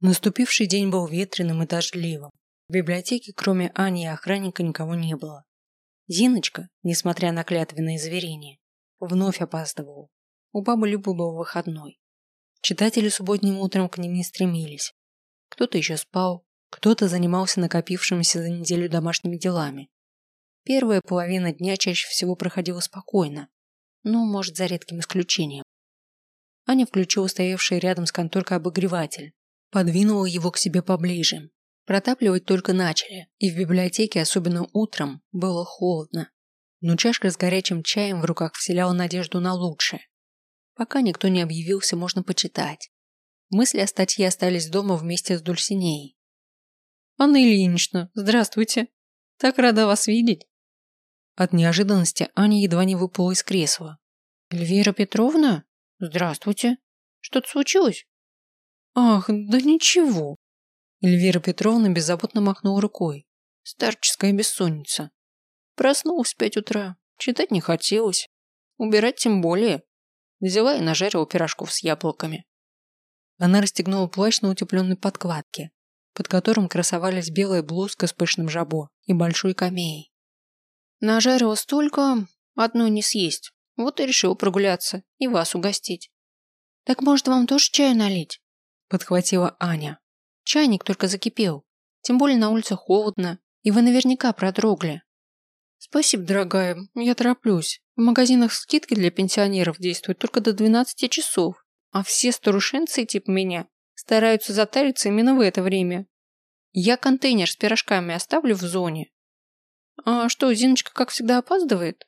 Наступивший день был ветреным и дождливым. В библиотеке, кроме Ани и охранника, никого не было. Зиночка, несмотря на клятвенное заверение, вновь опаздывала. У бабы Любы был выходной. Читатели субботним утром к ним не стремились. Кто-то еще спал, кто-то занимался накопившимися за неделю домашними делами. Первая половина дня чаще всего проходила спокойно, но, может, за редким исключением. Аня включила стоявший рядом с конторкой обогреватель, подвинула его к себе поближе. Протапливать только начали, и в библиотеке, особенно утром, было холодно. Но чашка с горячим чаем в руках вселяла надежду на лучшее. Пока никто не объявился, можно почитать. Мысли о статье остались дома вместе с Дульсинеей. «Анна Ильинична, здравствуйте! Так рада вас видеть!» От неожиданности Аня едва не выпала из кресла. «Эльвира Петровна? Здравствуйте! Что-то случилось?» «Ах, да ничего!» Эльвира Петровна беззаботно махнула рукой. «Старческая бессонница. Проснулась в пять утра. Читать не хотелось. Убирать тем более. Взяла и нажарила пирожков с яблоками». Она расстегнула плащ на утепленной подкладке, под которым красовались белая блузка с пышным жабо и большой камеей. Нажарила столько, одной не съесть. Вот и решил прогуляться и вас угостить. Так может вам тоже чаю налить? Подхватила Аня. Чайник только закипел. Тем более на улице холодно, и вы наверняка продрогли. Спасибо, дорогая, я тороплюсь. В магазинах скидки для пенсионеров действуют только до 12 часов, а все старушенцы типа меня стараются затариться именно в это время. Я контейнер с пирожками оставлю в зоне. А что, Зиночка, как всегда, опаздывает?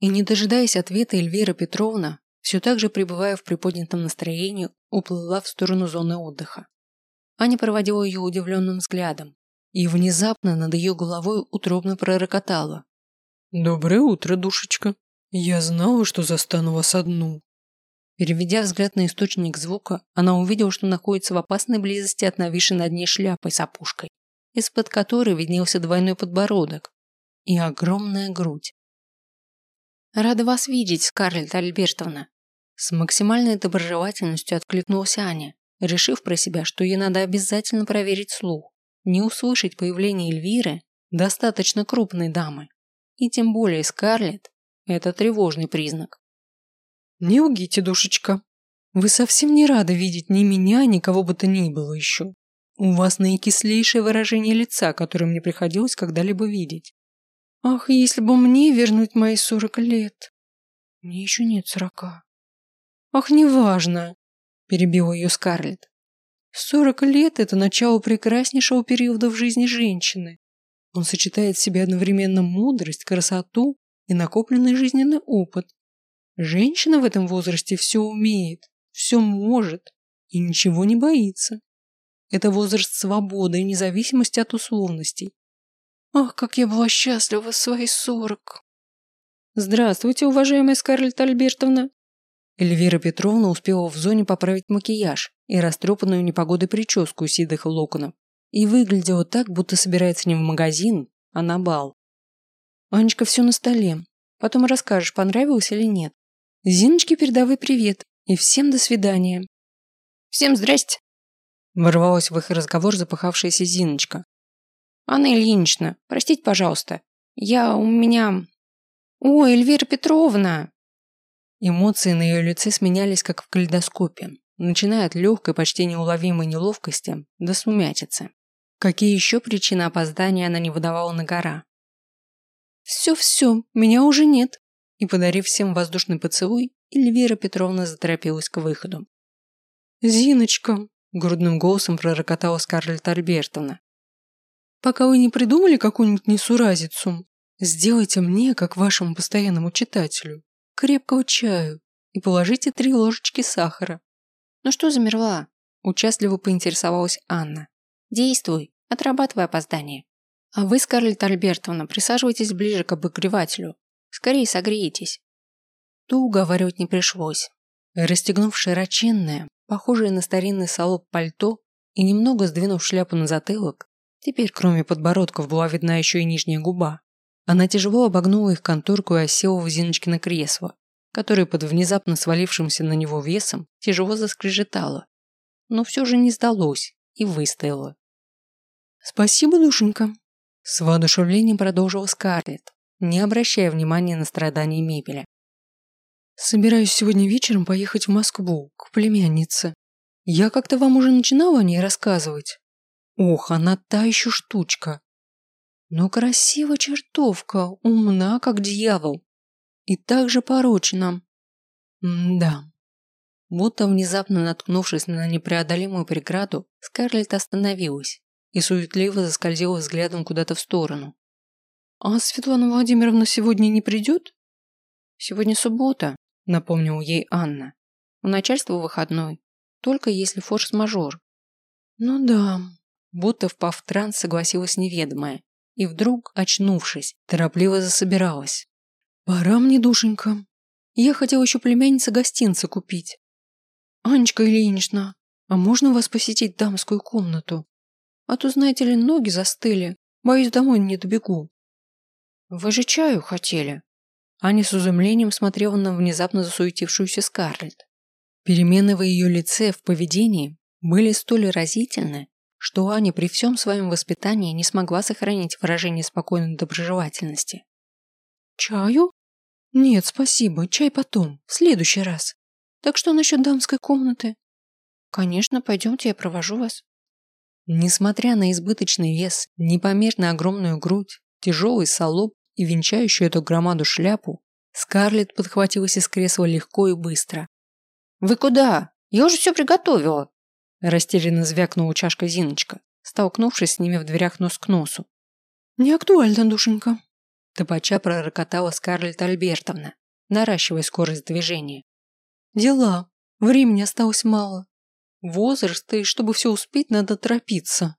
И не дожидаясь ответа, Эльвира Петровна, все так же пребывая в приподнятом настроении, уплыла в сторону зоны отдыха. Аня проводила ее удивленным взглядом, и внезапно над ее головой утробно пророкотала. «Доброе утро, душечка. Я знала, что застану вас одну». Переведя взгляд на источник звука, она увидела, что находится в опасной близости от нависшей над ней шляпы с опушкой, из-под которой виднелся двойной подбородок и огромная грудь. «Рада вас видеть, Скарлетт Альбертовна!» С максимальной доброжелательностью откликнулась Аня, решив про себя, что ей надо обязательно проверить слух, не услышать появление Эльвиры, достаточно крупной дамы, и тем более Скарлетт – это тревожный признак. «Не лгите, душечка. Вы совсем не рады видеть ни меня, ни кого бы то ни было еще. У вас наикислейшее выражение лица, которое мне приходилось когда-либо видеть. Ах, если бы мне вернуть мои сорок лет. Мне еще нет сорока. Ах, неважно, перебила ее Скарлетт. Сорок лет – это начало прекраснейшего периода в жизни женщины. Он сочетает в себе одновременно мудрость, красоту и накопленный жизненный опыт. Женщина в этом возрасте все умеет, все может и ничего не боится. Это возраст свободы и независимости от условностей. Ах, как я была счастлива в свои сорок. Здравствуйте, уважаемая Скарлетт Альбертовна. Эльвира Петровна успела в зоне поправить макияж и растрепанную непогодой прическу седых локонов и выглядела так, будто собирается не в магазин, а на бал. Анечка, все на столе. Потом расскажешь, понравилось или нет. Зиночке передавай привет и всем до свидания. Всем здрасте. Ворвалась в их разговор запыхавшаяся Зиночка, Анна Ильинична, простите, пожалуйста. Я у меня... О, Эльвира Петровна!» Эмоции на ее лице сменялись, как в калейдоскопе, начиная от легкой, почти неуловимой неловкости до сумятицы. Какие еще причины опоздания она не выдавала на гора? «Все-все, меня уже нет!» И, подарив всем воздушный поцелуй, Эльвира Петровна заторопилась к выходу. «Зиночка!» – грудным голосом пророкотала Скарлетт Альбертовна, Пока вы не придумали какую-нибудь несуразицу, сделайте мне, как вашему постоянному читателю, крепкого чаю и положите три ложечки сахара. Ну что замерла? Участливо поинтересовалась Анна. Действуй, отрабатывай опоздание. А вы, Скарлетт Альбертовна, присаживайтесь ближе к обогревателю. Скорее согреетесь. То уговаривать не пришлось. Расстегнув широченное, похожее на старинный салоп пальто и немного сдвинув шляпу на затылок, Теперь, кроме подбородков, была видна еще и нижняя губа. Она тяжело обогнула их конторку и осела в Зиночкино кресло, которое под внезапно свалившимся на него весом тяжело заскрежетало. Но все же не сдалось и выстояла. «Спасибо, душенька», – с воодушевлением продолжила Скарлетт, не обращая внимания на страдания мебели. «Собираюсь сегодня вечером поехать в Москву, к племяннице. Я как-то вам уже начинала о ней рассказывать. Ох, она та еще штучка. Но красива чертовка, умна, как дьявол. И также порочна. М-да. Будто внезапно наткнувшись на непреодолимую преграду, Скарлетт остановилась и суетливо заскользила взглядом куда-то в сторону. «А Светлана Владимировна сегодня не придет?» «Сегодня суббота», — напомнила ей Анна. «У начальства выходной, только если форс-мажор». «Ну да», будто впав в транс, согласилась неведомая и вдруг, очнувшись, торопливо засобиралась. «Пора мне, душенька. Я хотела еще племяннице гостинцы купить. Анечка Ильинична, а можно вас посетить дамскую комнату? А то, знаете ли, ноги застыли. Боюсь, домой не добегу». «Вы же чаю хотели?» Аня с изумлением смотрела на внезапно засуетившуюся Скарлетт. Перемены в ее лице, в поведении были столь разительны, что Аня при всем своем воспитании не смогла сохранить выражение спокойной доброжелательности. «Чаю? Нет, спасибо, чай потом, в следующий раз. Так что насчет дамской комнаты?» «Конечно, пойдемте, я провожу вас». Несмотря на избыточный вес, непомерно огромную грудь, тяжелый солоб и венчающую эту громаду шляпу, Скарлетт подхватилась из кресла легко и быстро. «Вы куда? Я уже все приготовила!» Растерянно звякнула чашка Зиночка, столкнувшись с ними в дверях нос к носу. «Не актуально, душенька», – топача пророкотала Скарлетт Альбертовна, наращивая скорость движения. «Дела. Времени осталось мало. Возраст, и чтобы все успеть, надо торопиться».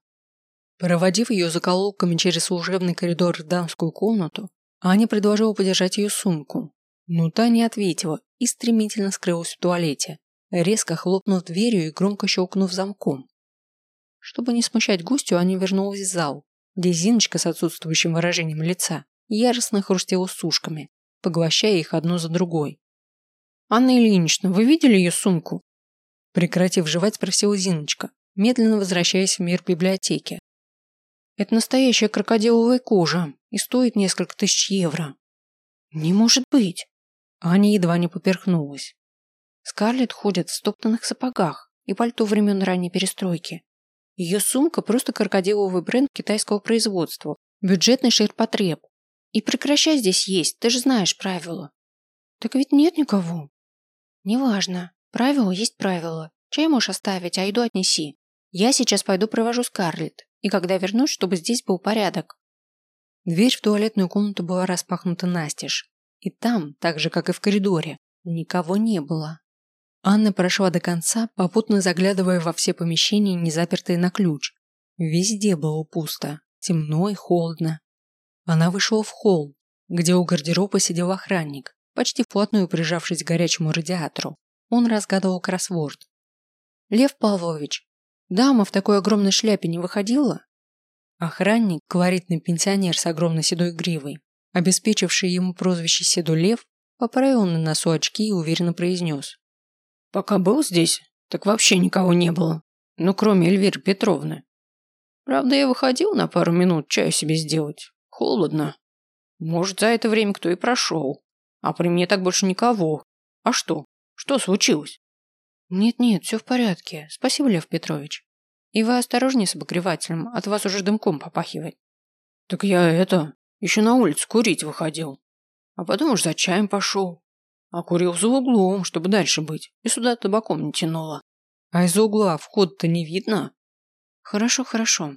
Проводив ее закололками через служебный коридор в дамскую комнату, Аня предложила подержать ее сумку, но та не ответила и стремительно скрылась в туалете резко хлопнув дверью и громко щелкнув замком. Чтобы не смущать гостю, они вернулась в зал, где Зиночка с отсутствующим выражением лица яростно хрустела сушками, поглощая их одну за другой. «Анна Ильинична, вы видели ее сумку?» Прекратив жевать, спросила Зиночка, медленно возвращаясь в мир библиотеки. «Это настоящая крокодиловая кожа и стоит несколько тысяч евро». «Не может быть!» Аня едва не поперхнулась. Скарлетт ходит в стоптанных сапогах и пальто времен ранней перестройки. Ее сумка просто крокодиловый бренд китайского производства, бюджетный ширпотреб. И прекращай здесь есть, ты же знаешь правила. Так ведь нет никого. Неважно, правило есть правило. Чай можешь оставить, а еду отнеси. Я сейчас пойду провожу Скарлетт, и когда вернусь, чтобы здесь был порядок. Дверь в туалетную комнату была распахнута настежь. И там, так же, как и в коридоре, никого не было. Анна прошла до конца, попутно заглядывая во все помещения, не запертые на ключ. Везде было пусто, темно и холодно. Она вышла в холл, где у гардероба сидел охранник, почти вплотную прижавшись к горячему радиатору. Он разгадывал кроссворд. «Лев Павлович, дама в такой огромной шляпе не выходила?» Охранник, колоритный пенсионер с огромной седой гривой, обеспечивший ему прозвище Седой Лев, поправил на носу очки и уверенно произнес. Пока был здесь, так вообще никого не было. Ну, кроме Эльвиры Петровны. Правда, я выходил на пару минут чаю себе сделать. Холодно. Может, за это время кто и прошел. А при мне так больше никого. А что? Что случилось? Нет-нет, все в порядке. Спасибо, Лев Петрович. И вы осторожнее с обогревателем, от вас уже дымком попахивает. Так я это, еще на улицу курить выходил. А потом уж за чаем пошел. А курил за углом, чтобы дальше быть, и сюда табаком не тянуло. А из угла вход-то не видно. Хорошо, хорошо.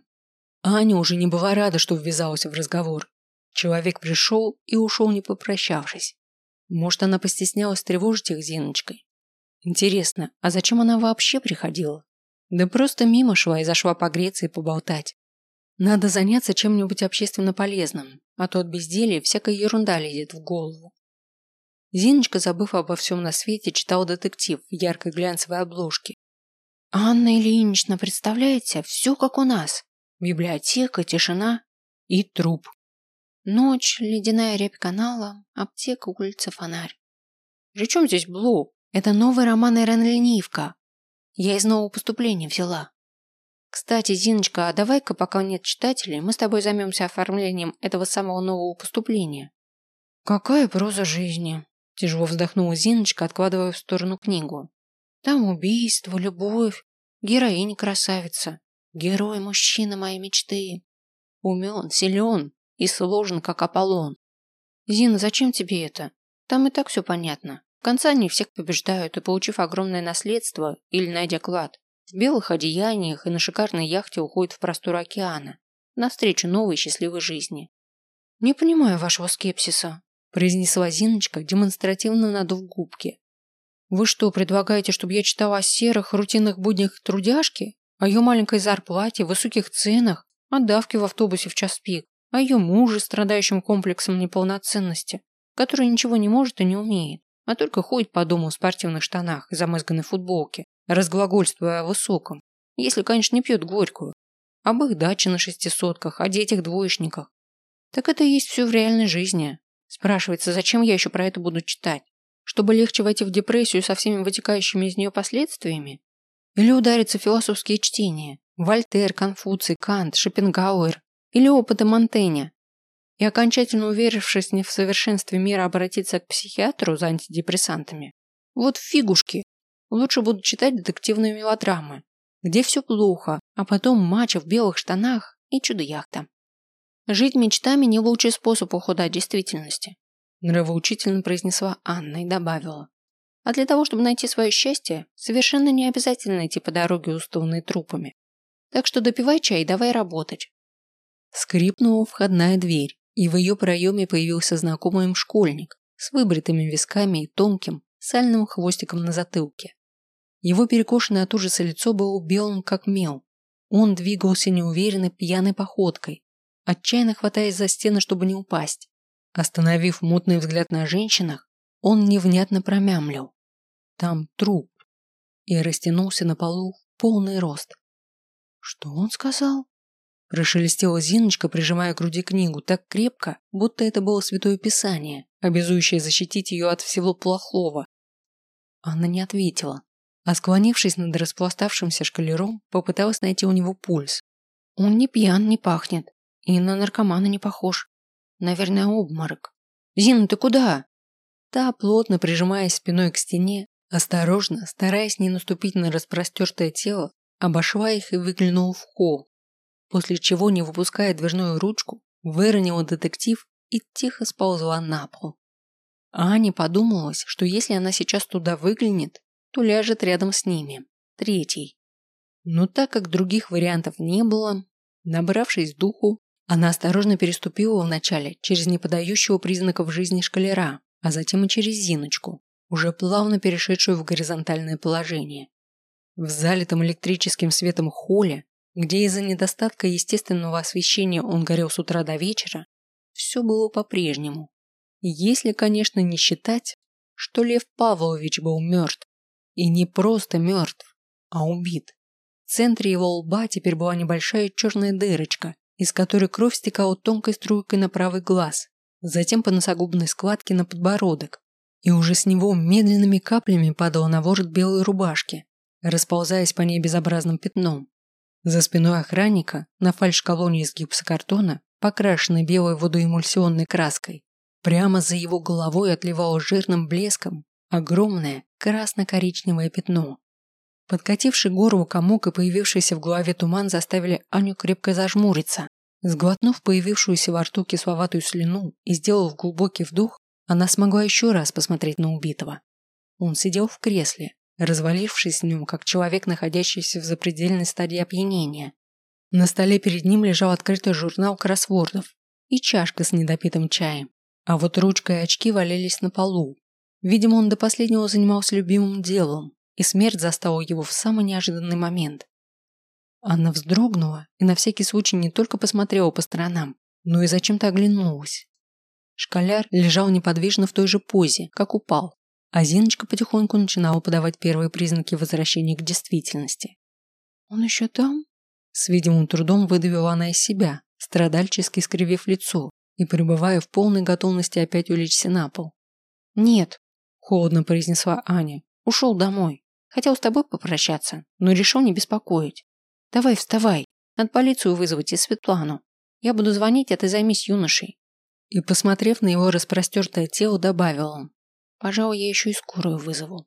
Аня уже не была рада, что ввязалась в разговор. Человек пришел и ушел, не попрощавшись. Может, она постеснялась тревожить их Зиночкой. Интересно, а зачем она вообще приходила? Да просто мимо шла и зашла погреться и поболтать. Надо заняться чем-нибудь общественно полезным, а то от безделья всякая ерунда лезет в голову. Зиночка, забыв обо всем на свете, читала детектив в яркой глянцевой обложке. «Анна Ильинична, представляете, все как у нас. Библиотека, тишина и труп. Ночь, ледяная рябь канала, аптека, улица, фонарь. Причем здесь блок? Это новый роман Ирен Ленивка. Я из нового поступления взяла. Кстати, Зиночка, а давай-ка, пока нет читателей, мы с тобой займемся оформлением этого самого нового поступления. Какая проза жизни? Тяжело вздохнула Зиночка, откладывая в сторону книгу. Там убийство, любовь, героиня красавица, герой мужчина моей мечты. Умен, силен и сложен, как Аполлон. Зина, зачем тебе это? Там и так все понятно. В конце они всех побеждают и, получив огромное наследство или найдя клад, в белых одеяниях и на шикарной яхте уходит в простор океана, навстречу новой счастливой жизни. «Не понимаю вашего скепсиса», – произнесла Зиночка, демонстративно надув губки. «Вы что, предлагаете, чтобы я читала о серых, рутинных буднях трудяжки? О ее маленькой зарплате, высоких ценах, о давке в автобусе в час пик, о ее муже, страдающем комплексом неполноценности, который ничего не может и не умеет, а только ходит по дому в спортивных штанах и замызганной футболке, разглагольствуя о высоком, если, конечно, не пьет горькую, об их даче на шестисотках, о детях-двоечниках. Так это и есть все в реальной жизни. Спрашивается, зачем я еще про это буду читать? Чтобы легче войти в депрессию со всеми вытекающими из нее последствиями? Или удариться философские чтения? Вольтер, Конфуций, Кант, Шопенгауэр или опыты Монтэня? И окончательно уверившись не в совершенстве мира обратиться к психиатру за антидепрессантами? Вот фигушки, Лучше буду читать детективные мелодрамы, где все плохо, а потом матч в белых штанах и чудо-яхта. Жить мечтами не лучший способ ухода от действительности, нравоучительно произнесла Анна и добавила. А для того, чтобы найти свое счастье, совершенно не обязательно идти по дороге, устланной трупами. Так что допивай чай и давай работать. Скрипнула входная дверь, и в ее проеме появился знакомый им школьник с выбритыми висками и тонким, сальным хвостиком на затылке. Его перекошенное от ужаса лицо было белым, как мел. Он двигался неуверенной, пьяной походкой, отчаянно хватаясь за стены, чтобы не упасть. Остановив мутный взгляд на женщинах, он невнятно промямлил. Там труп. И растянулся на полу в полный рост. Что он сказал? Прошелестела Зиночка, прижимая к груди книгу так крепко, будто это было святое писание, обязующее защитить ее от всего плохого. Анна не ответила, а склонившись над распластавшимся шкалером, попыталась найти у него пульс. Он не пьян, не пахнет. И на наркомана не похож. Наверное, обморок. «Зина, ты куда?» Та, плотно прижимаясь спиной к стене, осторожно, стараясь не наступить на распростертое тело, обошла их и выглянула в холл, после чего, не выпуская дверную ручку, выронила детектив и тихо сползла на пол. Ане подумалось, что если она сейчас туда выглянет, то ляжет рядом с ними. Третий. Но так как других вариантов не было, набравшись духу, она осторожно переступила вначале через неподающего признаков жизни шкалера, а затем и через Зиночку, уже плавно перешедшую в горизонтальное положение. В залитом электрическим светом холле, где из-за недостатка естественного освещения он горел с утра до вечера, все было по-прежнему. Если, конечно, не считать, что Лев Павлович был мертв. И не просто мертв, а убит. В центре его лба теперь была небольшая черная дырочка, из которой кровь стекала тонкой струйкой на правый глаз, затем по носогубной складке на подбородок, и уже с него медленными каплями падала на ворот белой рубашки, расползаясь по ней безобразным пятном. За спиной охранника, на фальш-колонне из гипсокартона, покрашенной белой водоэмульсионной краской, прямо за его головой отливало жирным блеском огромное красно-коричневое пятно. Подкативший горло комок и появившийся в голове туман заставили Аню крепко зажмуриться. Сглотнув появившуюся во рту кисловатую слюну и сделав глубокий вдох, она смогла еще раз посмотреть на убитого. Он сидел в кресле, развалившись в нем, как человек, находящийся в запредельной стадии опьянения. На столе перед ним лежал открытый журнал кроссвордов и чашка с недопитым чаем, а вот ручка и очки валялись на полу, Видимо, он до последнего занимался любимым делом, и смерть застала его в самый неожиданный момент. Анна вздрогнула и на всякий случай не только посмотрела по сторонам, но и зачем-то оглянулась. Школяр лежал неподвижно в той же позе, как упал, а Зиночка потихоньку начинала подавать первые признаки возвращения к действительности. «Он еще там?» С видимым трудом выдавила она из себя, страдальчески скривив лицо и пребывая в полной готовности опять улечься на пол. «Нет», холодно произнесла Аня. Ушел домой. Хотел с тобой попрощаться, но решил не беспокоить. Давай вставай. Надо полицию вызвать и Светлану. Я буду звонить, а ты займись юношей. И, посмотрев на его распростертое тело, добавил он. Пожалуй, я еще и скорую вызову.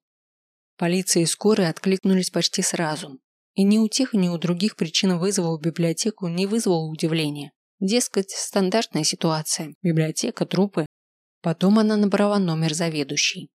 Полиция и скорая откликнулись почти сразу. И ни у тех, ни у других причина вызова в библиотеку не вызвала удивления. Дескать, стандартная ситуация. Библиотека, трупы. Потом она набрала номер заведующей.